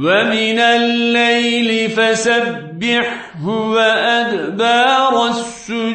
ومن الليل فسبحه وأدبار السجود